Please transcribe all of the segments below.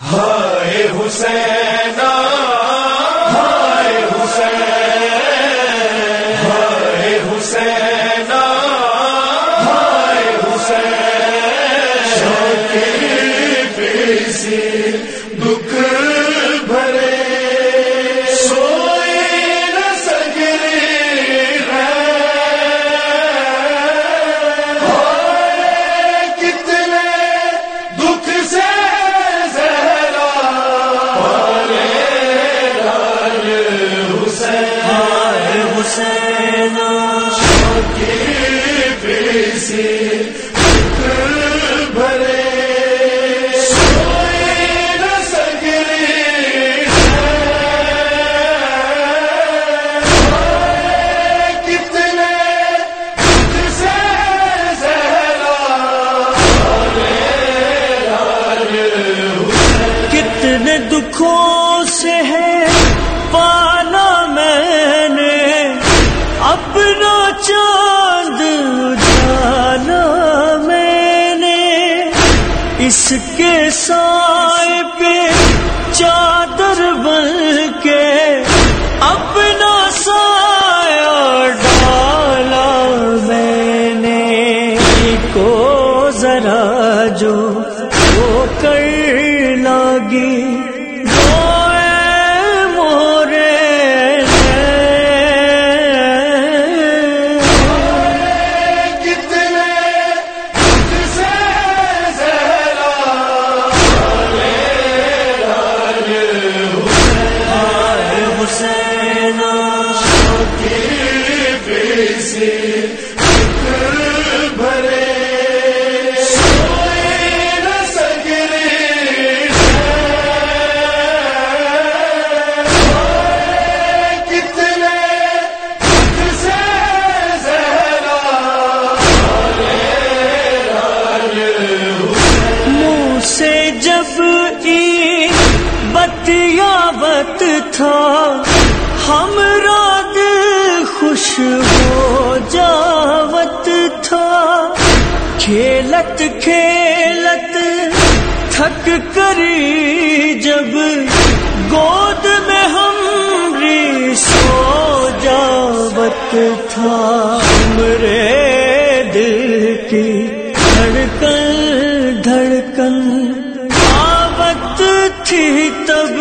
ہائے حسین ہائے حسین ہائے حسین ہائے حسین دکھوں سے ہے پانا میں نے اپنا چاند اس کے سائے پہ چادر بت تھا ہم رات خوش ہو تھا۔ کھیلت کھیلت تھک کری جب گود میں ہم سو جاوت تھا۔ ہمرے دل کی دھڑکن دھڑکن آوت تھی تب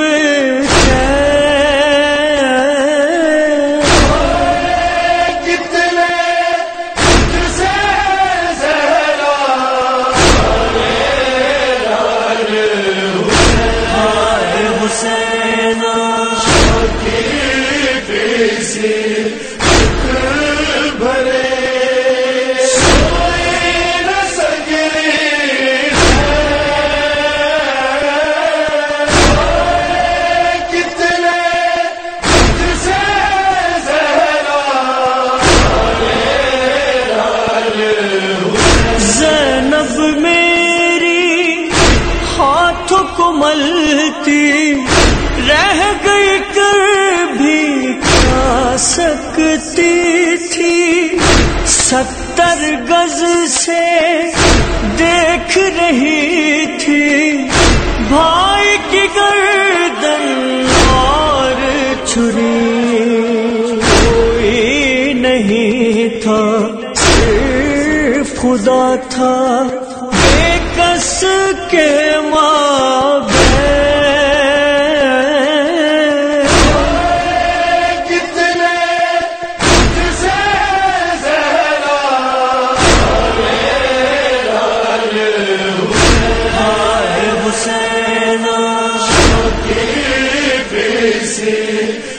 زینب میری ہاتھوں کو ملتی، رہ گئی کر بھی کھا سکتی تھی۔ ستر گز سے دیکھ رہی تھی۔ بھائی کی گردن اور چھری۔ کوئی نہیں تھا۔ خدا تھا۔ بے کس کے ماں کتنے سے حسین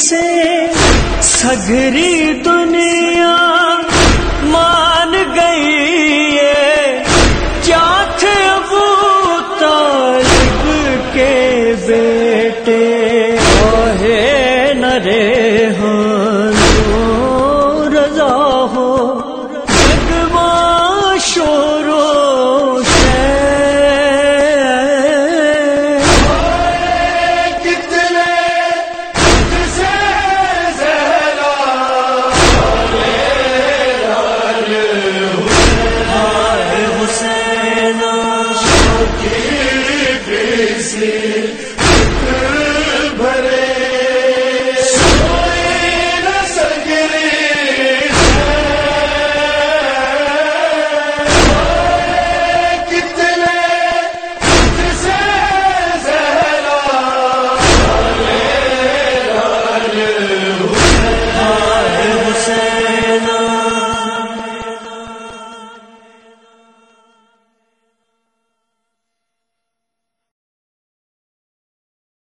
سے سگری دنیا